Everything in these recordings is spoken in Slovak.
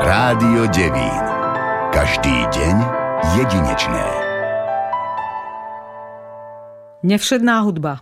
Rádio Devín. Každý deň jedinečné. Nevšedná hudba.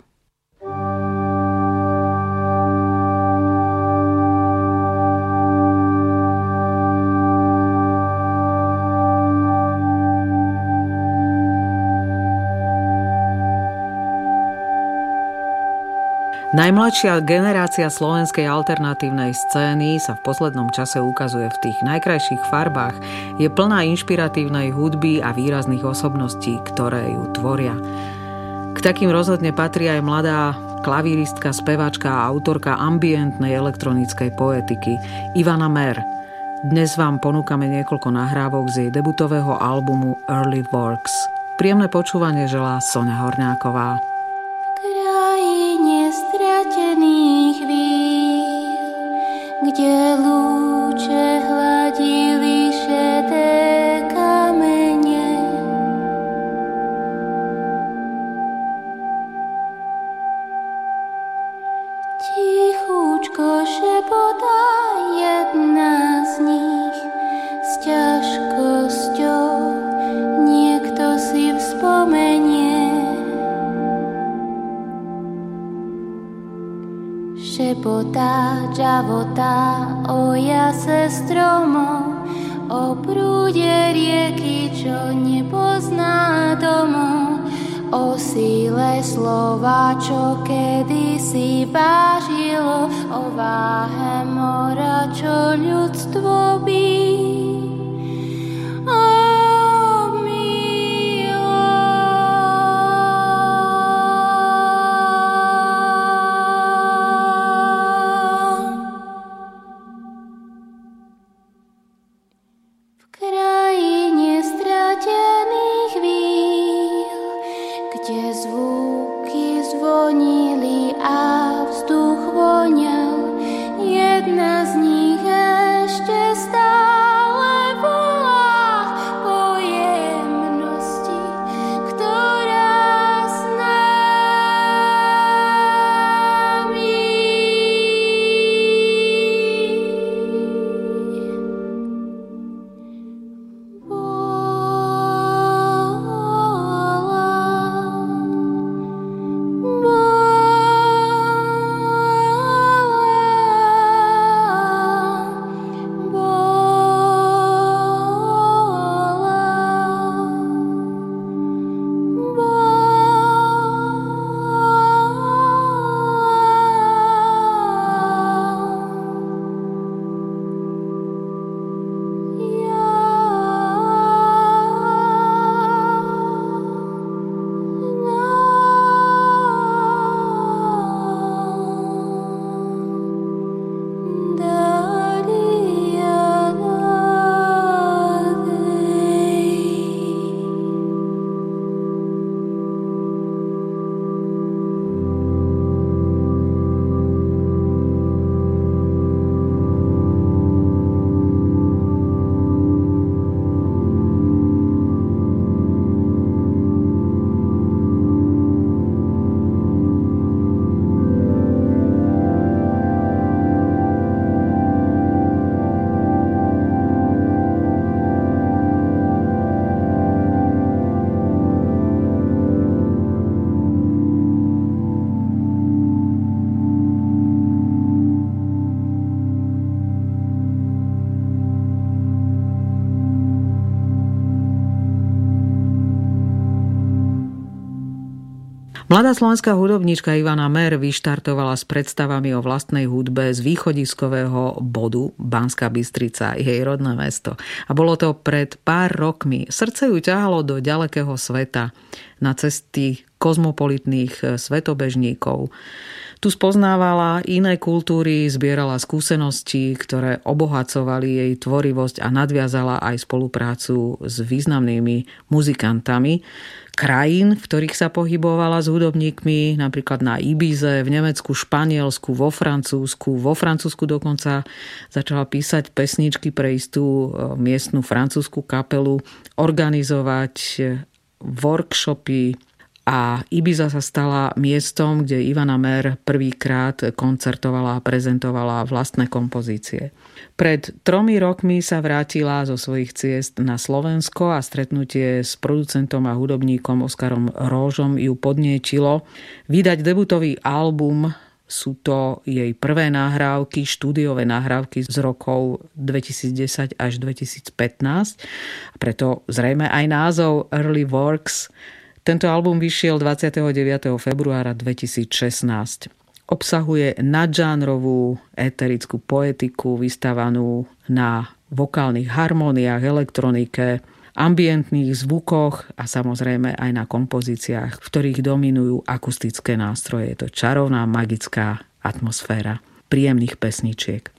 Najmladšia generácia slovenskej alternatívnej scény sa v poslednom čase ukazuje v tých najkrajších farbách. Je plná inšpiratívnej hudby a výrazných osobností, ktoré ju tvoria. K takým rozhodne patrí aj mladá klavíristka, speváčka a autorka ambientnej elektronickej poetiky Ivana Mer. Dnes vám ponúkame niekoľko nahrávok z jej debutového albumu Early Works. Príjemné počúvanie želá Sonia Horňáková. Mladá slovenská hudobníčka Ivana Mer vyštartovala s predstavami o vlastnej hudbe z východiskového bodu Banská Bystrica, jej rodné mesto. A bolo to pred pár rokmi. Srdce ju ťahalo do ďalekého sveta, na cesty kozmopolitných svetobežníkov. Tu spoznávala iné kultúry, zbierala skúsenosti, ktoré obohacovali jej tvorivosť a nadviazala aj spoluprácu s významnými muzikantami krajín, v ktorých sa pohybovala s hudobníkmi, napríklad na Ibize, v Nemecku, Španielsku, vo Francúzsku. Vo Francúzsku dokonca začala písať pesničky pre istú e, miestnu francúzsku kapelu, organizovať workshopy a Ibiza sa stala miestom, kde Ivana Mer prvýkrát koncertovala a prezentovala vlastné kompozície. Pred tromi rokmi sa vrátila zo svojich ciest na Slovensko a stretnutie s producentom a hudobníkom Oskarom Róžom ju podnietilo vydať debutový album sú to jej prvé nahrávky, štúdiové nahrávky z rokov 2010 až 2015. Preto zrejme aj názov Early Works tento album vyšiel 29. februára 2016. Obsahuje nadžánrovú eterickú poetiku vystávanú na vokálnych harmóniách, elektronike, ambientných zvukoch a samozrejme aj na kompozíciách, v ktorých dominujú akustické nástroje. Je to čarovná, magická atmosféra príjemných pesničiek.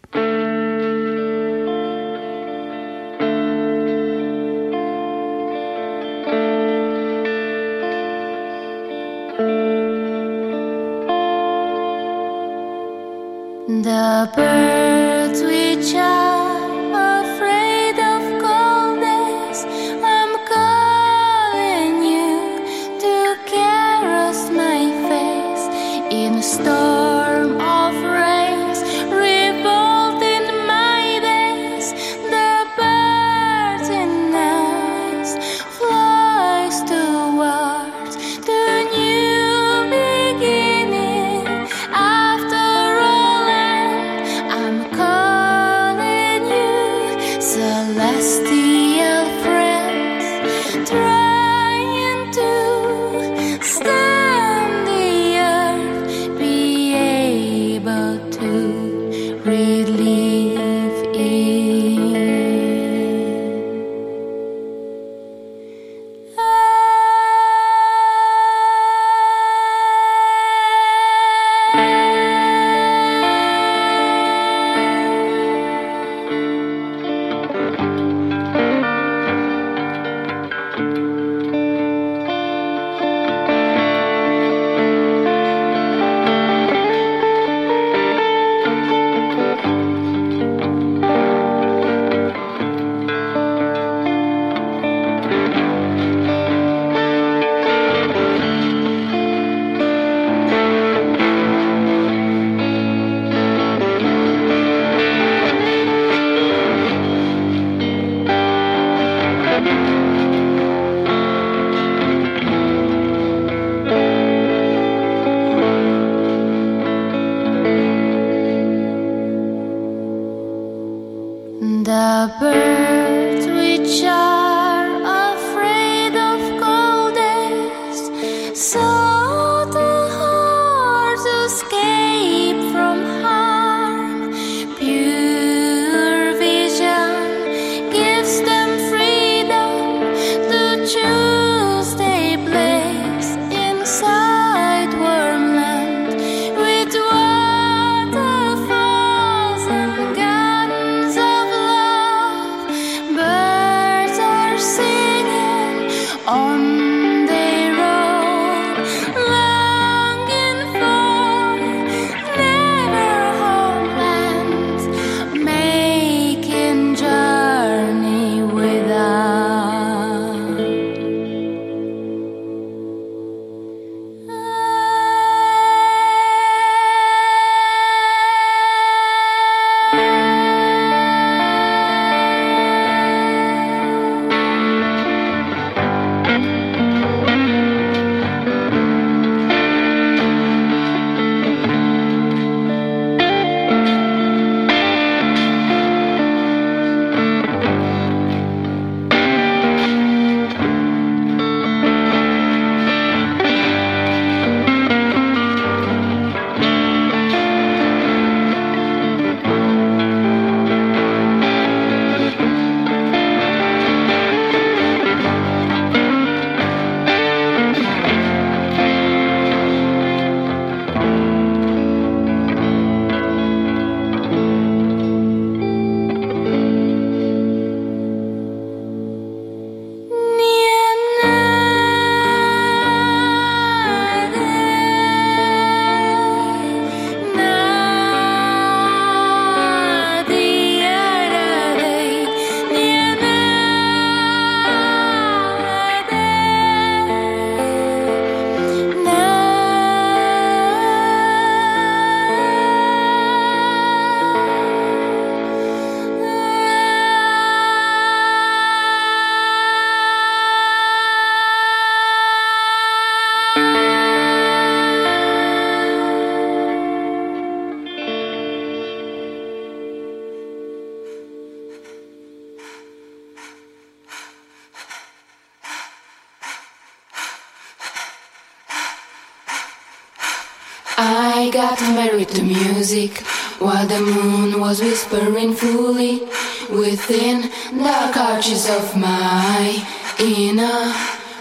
Married to music while the moon was whispering fully within dark arches of my inner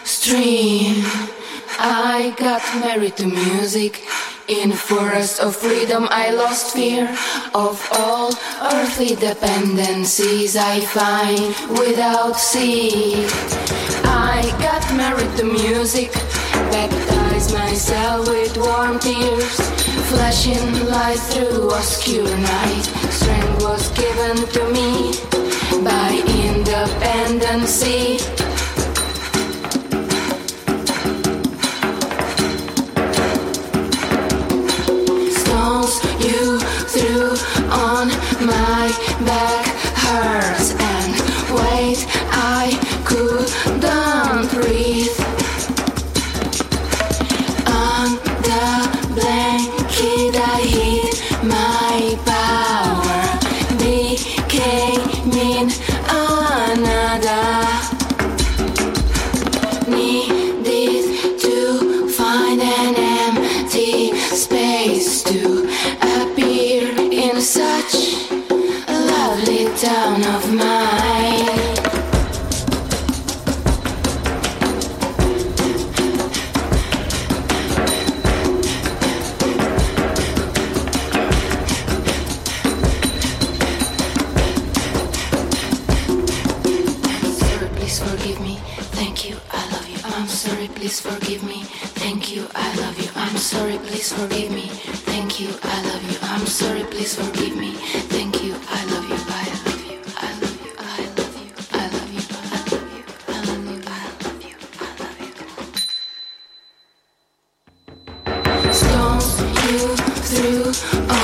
stream. I got married to music. In a forest of freedom, I lost fear of all earthly dependencies I find without seed. I got married to music, myself with warm tears, flashing light through obscure night. Strength was given to me by independency. through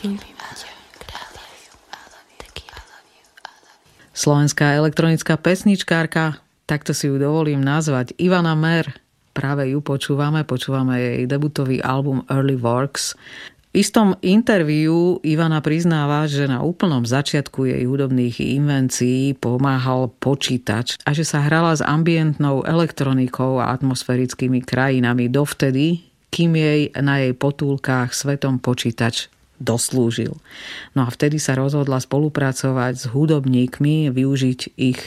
Ľúbim ťa. Slovenská elektronická pesničkárka, takto si ju dovolím nazvať, Ivana Mer. Práve ju počúvame, počúvame jej debutový album Early Works. V istom interviu Ivana priznáva, že na úplnom začiatku jej hudobných invencií pomáhal počítač a že sa hrala s ambientnou elektronikou a atmosférickými krajinami dovtedy, kým jej na jej potulkách svetom počítač doslúžil. No a vtedy sa rozhodla spolupracovať s hudobníkmi, využiť ich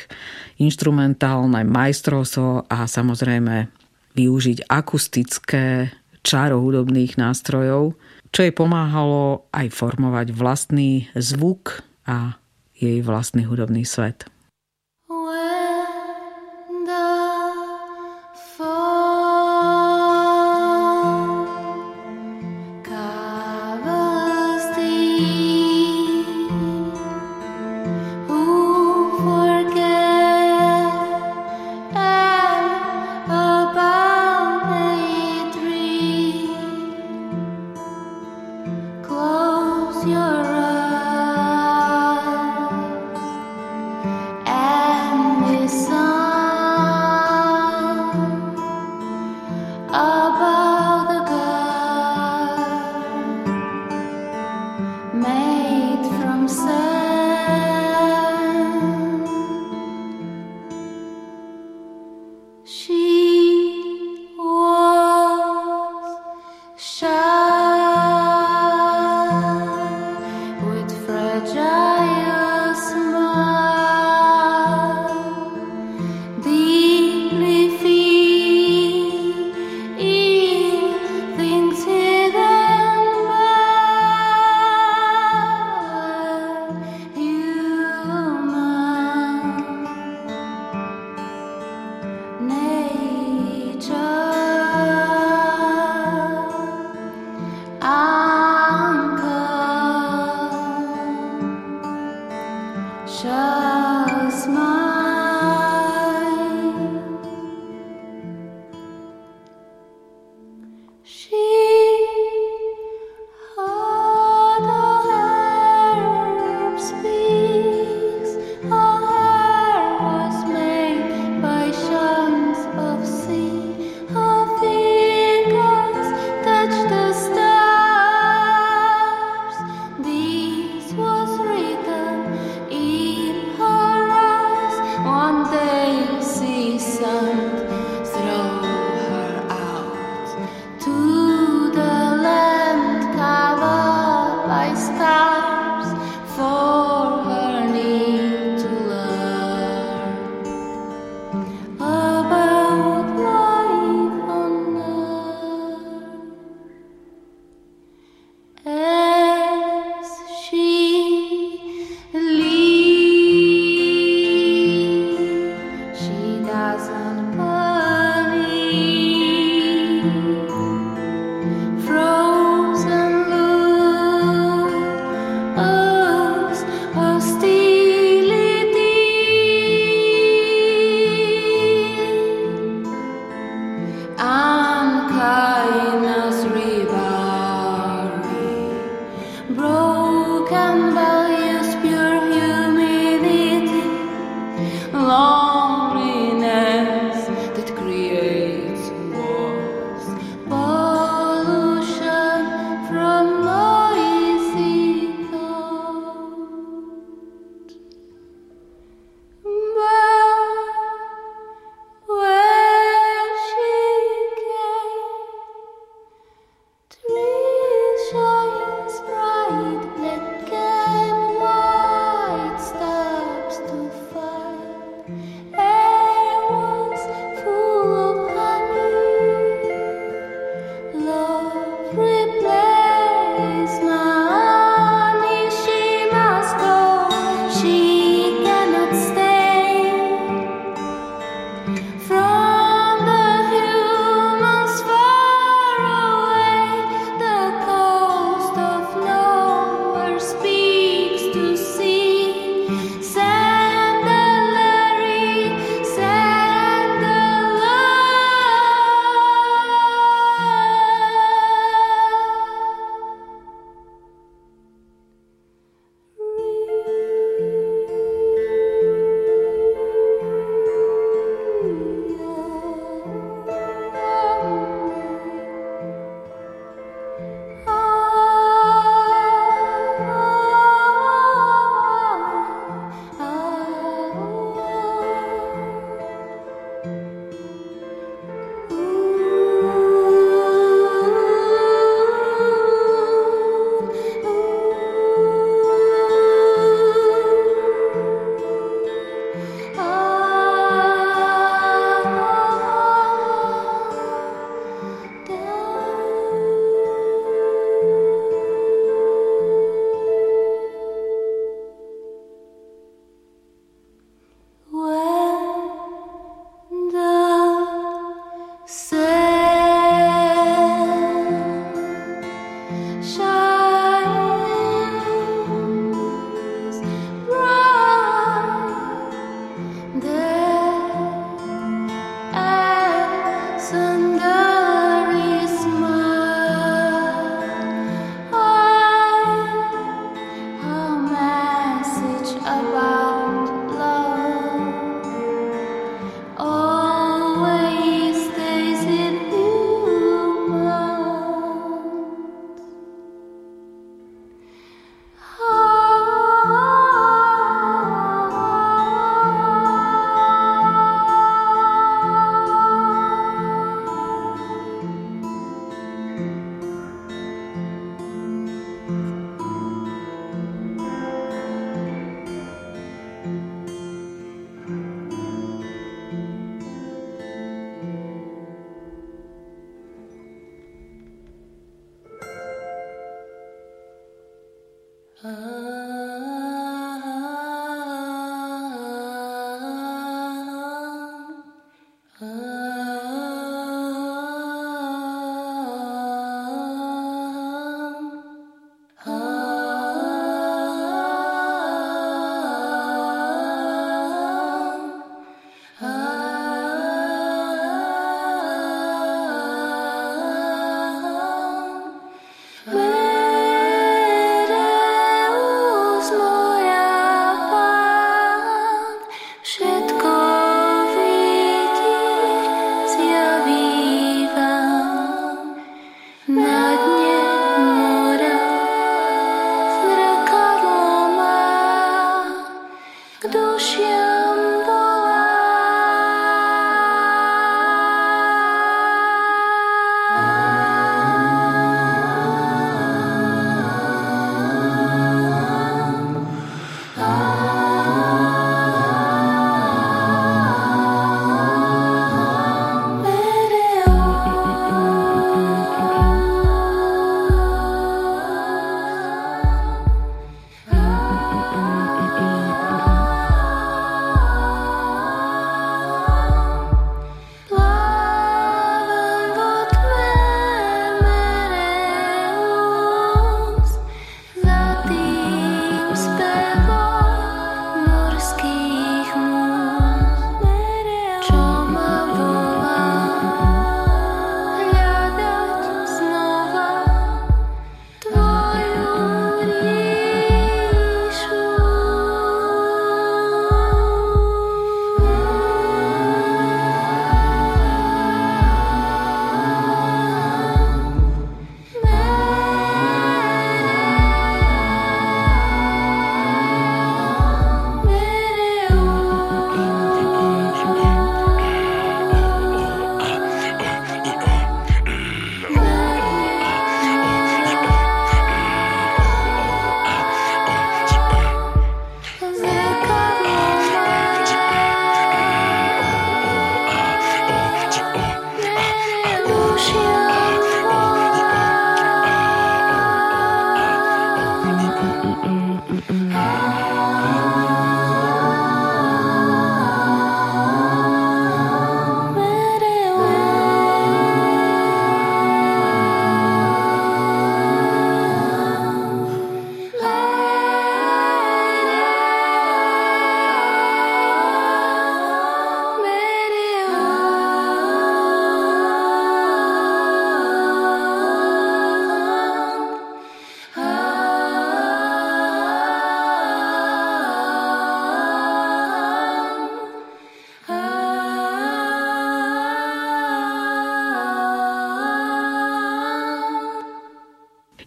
instrumentálne majstrovstvo a samozrejme využiť akustické čaro hudobných nástrojov, čo jej pomáhalo aj formovať vlastný zvuk a jej vlastný hudobný svet.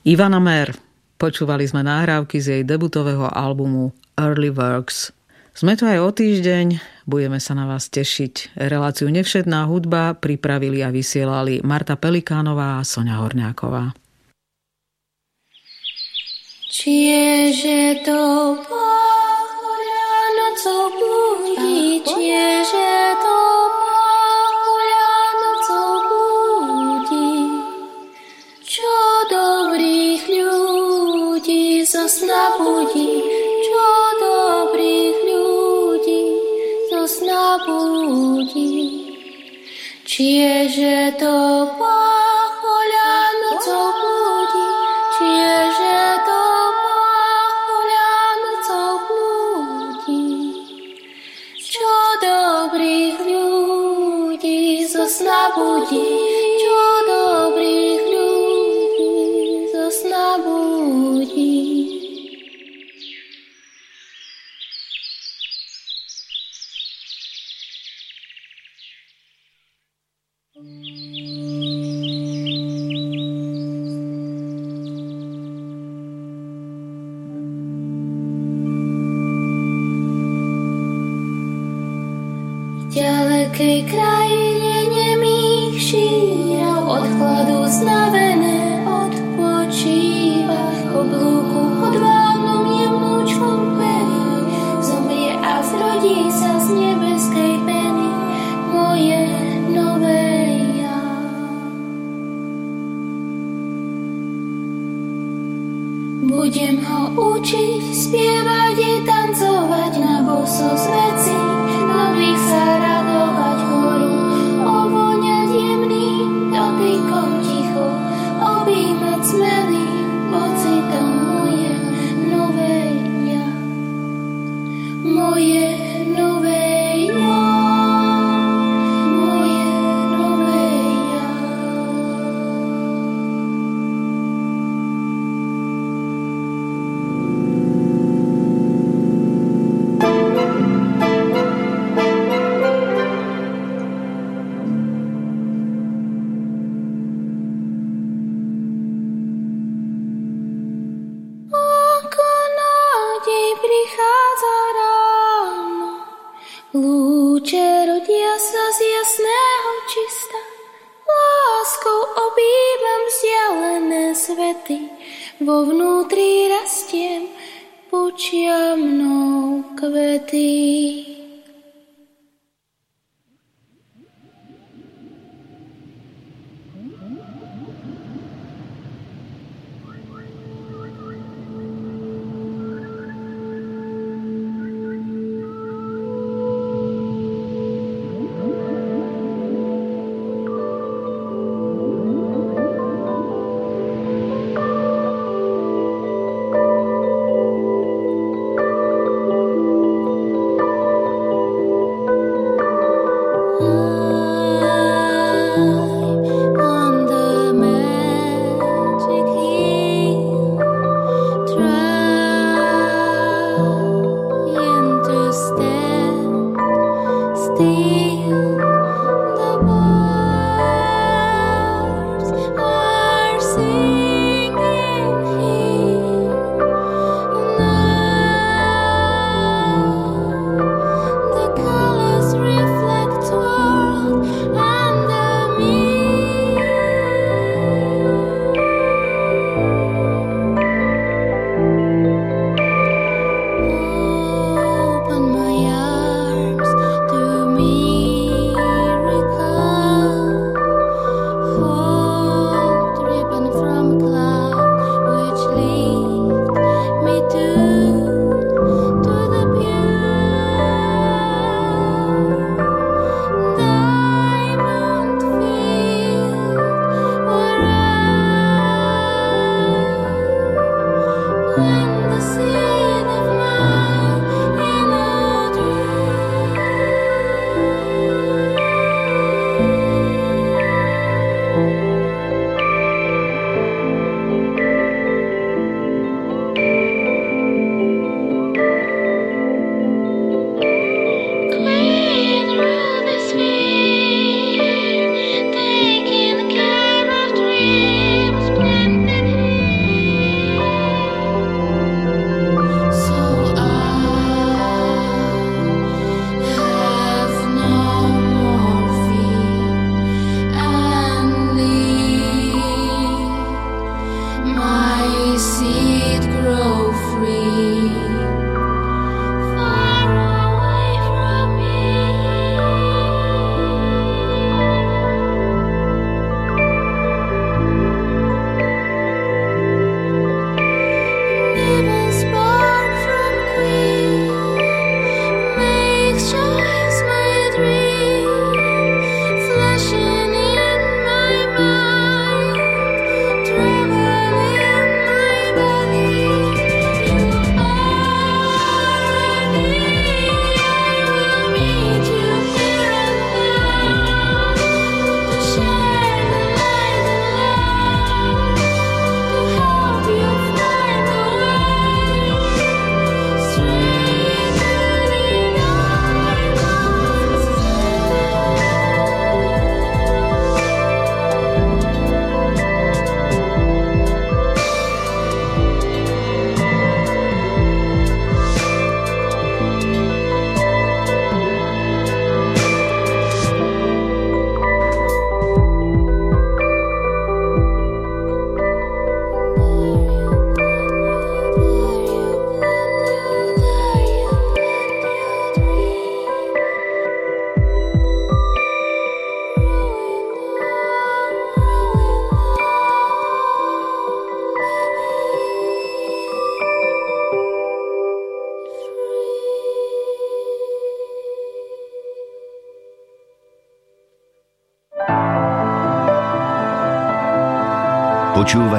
Ivana Mer. Počúvali sme nahrávky z jej debutového albumu Early Works. Sme tu aj o týždeň, budeme sa na vás tešiť. Reláciu Nevšetná hudba pripravili a vysielali Marta Pelikánová a Sonia Horňáková. Čiže to Boh ráno, co budíte, veľkej krajine nemých šírov odkladu znavej.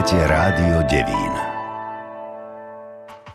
Počúvate Rádio Devín.